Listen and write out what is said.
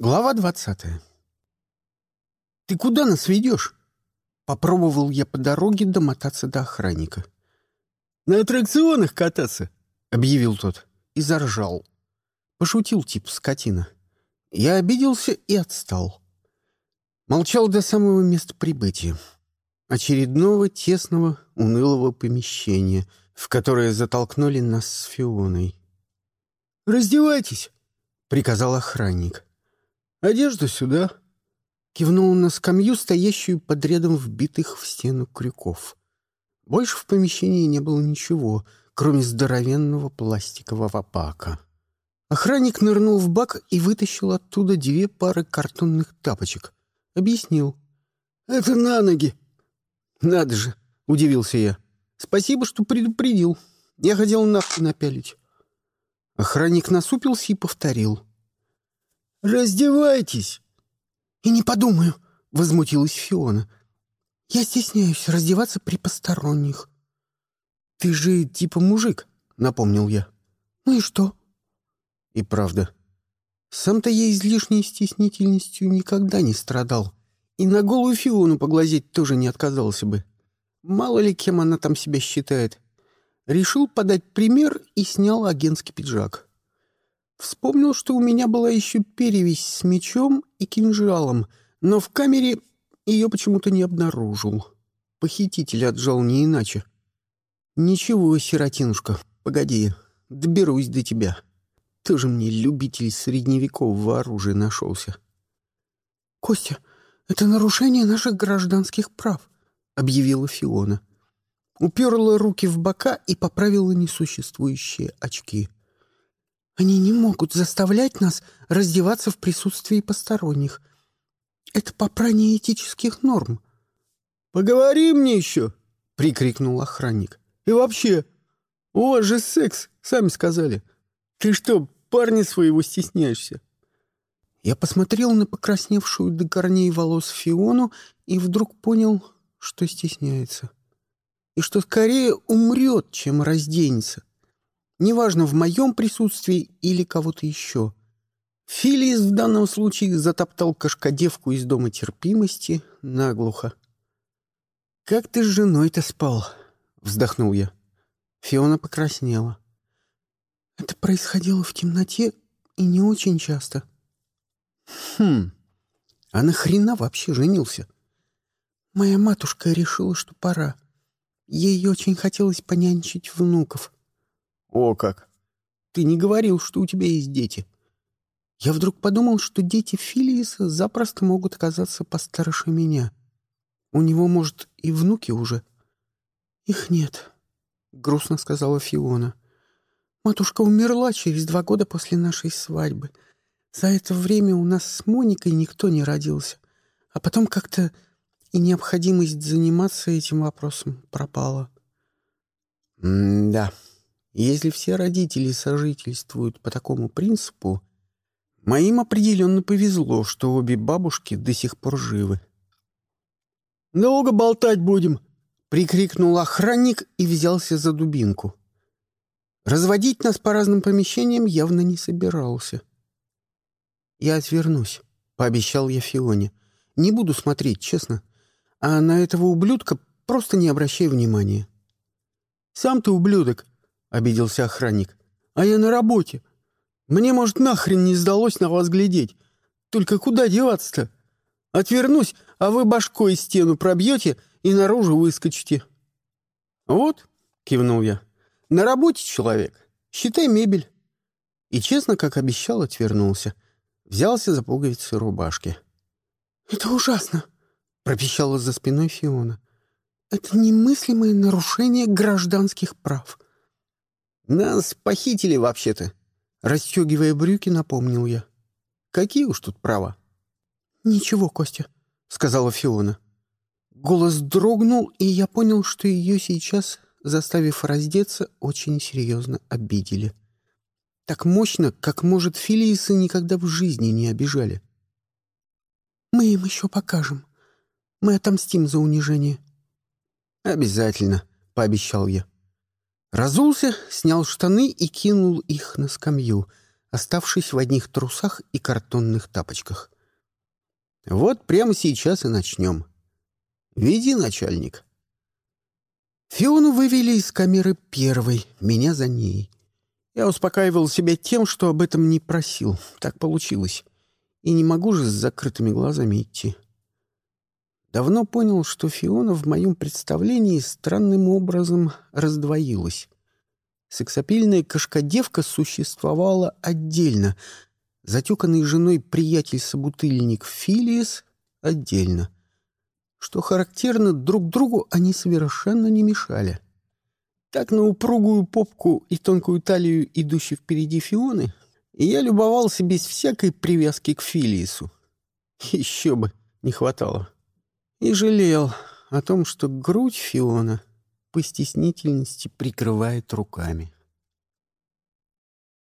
Глава двадцатая. «Ты куда нас ведешь?» Попробовал я по дороге домотаться до охранника. «На аттракционах кататься!» — объявил тот и заржал. Пошутил тип скотина. Я обиделся и отстал. Молчал до самого места прибытия. Очередного тесного, унылого помещения, в которое затолкнули нас с Фионой. «Раздевайтесь!» — приказал охранник. «Одежду сюда!» Кивнул на скамью, стоящую под рядом вбитых в стену крюков. Больше в помещении не было ничего, кроме здоровенного пластикового бака. Охранник нырнул в бак и вытащил оттуда две пары картонных тапочек. Объяснил. «Это на ноги!» «Надо же!» — удивился я. «Спасибо, что предупредил. Я хотел нахуй напялить». Охранник насупился и повторил. «Раздевайтесь!» «И не подумаю!» — возмутилась Фиона. «Я стесняюсь раздеваться при посторонних». «Ты же типа мужик», — напомнил я. «Ну и что?» И правда. Сам-то я излишней стеснительностью никогда не страдал. И на голую Фиону поглазеть тоже не отказался бы. Мало ли, кем она там себя считает. Решил подать пример и снял агентский пиджак. Вспомнил, что у меня была еще перевесь с мечом и кинжалом, но в камере ее почему-то не обнаружил. Похититель отжал не иначе. «Ничего, сиротинушка, погоди, доберусь до тебя. Тоже мне любитель средневекового оружия нашелся». «Костя, это нарушение наших гражданских прав», — объявила Фиона. Уперла руки в бока и поправила несуществующие очки. Они не могут заставлять нас раздеваться в присутствии посторонних. Это попрание этических норм. «Поговори мне еще!» — прикрикнул охранник. «И вообще, у вас же секс, сами сказали. Ты что, парня своего стесняешься?» Я посмотрел на покрасневшую до корней волос Фиону и вдруг понял, что стесняется. И что скорее умрет, чем разденется. Неважно, в моем присутствии или кого-то еще. Филис в данном случае затоптал кошкодевку из дома терпимости наглухо. «Как ты с женой-то спал?» — вздохнул я. Фиона покраснела. «Это происходило в темноте и не очень часто». «Хм, а нахрена вообще женился?» «Моя матушка решила, что пора. Ей очень хотелось понянчить внуков. «О как! Ты не говорил, что у тебя есть дети!» Я вдруг подумал, что дети Филиса запросто могут оказаться постарше меня. У него, может, и внуки уже. «Их нет», — грустно сказала Фиона. «Матушка умерла через два года после нашей свадьбы. За это время у нас с Моникой никто не родился. А потом как-то и необходимость заниматься этим вопросом пропала». «М-да», если все родители сожительствуют по такому принципу, моим определенно повезло, что обе бабушки до сих пор живы. «Долго болтать будем!» — прикрикнул охранник и взялся за дубинку. Разводить нас по разным помещениям явно не собирался. «Я отвернусь», — пообещал я Фионе. «Не буду смотреть, честно. А на этого ублюдка просто не обращай внимания». «Сам ты ублюдок», обиделся охранник. «А я на работе. Мне, может, нахрен не сдалось на вас глядеть. Только куда деваться-то? Отвернусь, а вы башкой стену пробьете и наружу выскочите». «Вот», — кивнул я, — «на работе человек. Считай мебель». И честно, как обещал, отвернулся. Взялся за пуговицы рубашки. «Это ужасно», — пропищала за спиной Фиона. «Это немыслимое нарушение гражданских прав». «Нас похитили вообще-то», — расстегивая брюки, напомнил я. «Какие уж тут права?» «Ничего, Костя», — сказала Фиона. Голос дрогнул, и я понял, что ее сейчас, заставив раздеться, очень серьезно обидели. Так мощно, как, может, Филиисы никогда в жизни не обижали. «Мы им еще покажем. Мы отомстим за унижение». «Обязательно», — пообещал я. Разулся, снял штаны и кинул их на скамью, оставшись в одних трусах и картонных тапочках. «Вот прямо сейчас и начнем. Веди, начальник». Фиону вывели из камеры первой, меня за ней. Я успокаивал себя тем, что об этом не просил. Так получилось. И не могу же с закрытыми глазами идти. Давно понял, что Фиона в моем представлении странным образом раздвоилась. Сексапильная кошкодевка существовала отдельно. Затюканный женой приятель-собутыльник Филиес — отдельно. Что характерно, друг другу они совершенно не мешали. Так на упругую попку и тонкую талию, идущей впереди Фионы, я любовался без всякой привязки к Филиесу. Еще бы не хватало. И жалел о том, что грудь Фиона по стеснительности прикрывает руками.